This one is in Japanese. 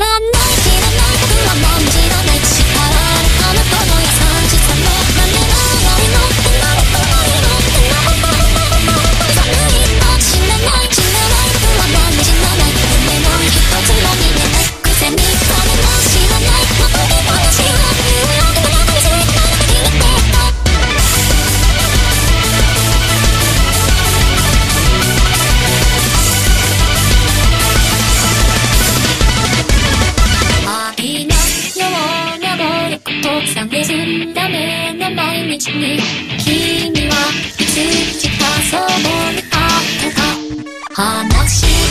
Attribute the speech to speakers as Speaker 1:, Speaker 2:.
Speaker 1: on に君はいつしかそう思った。話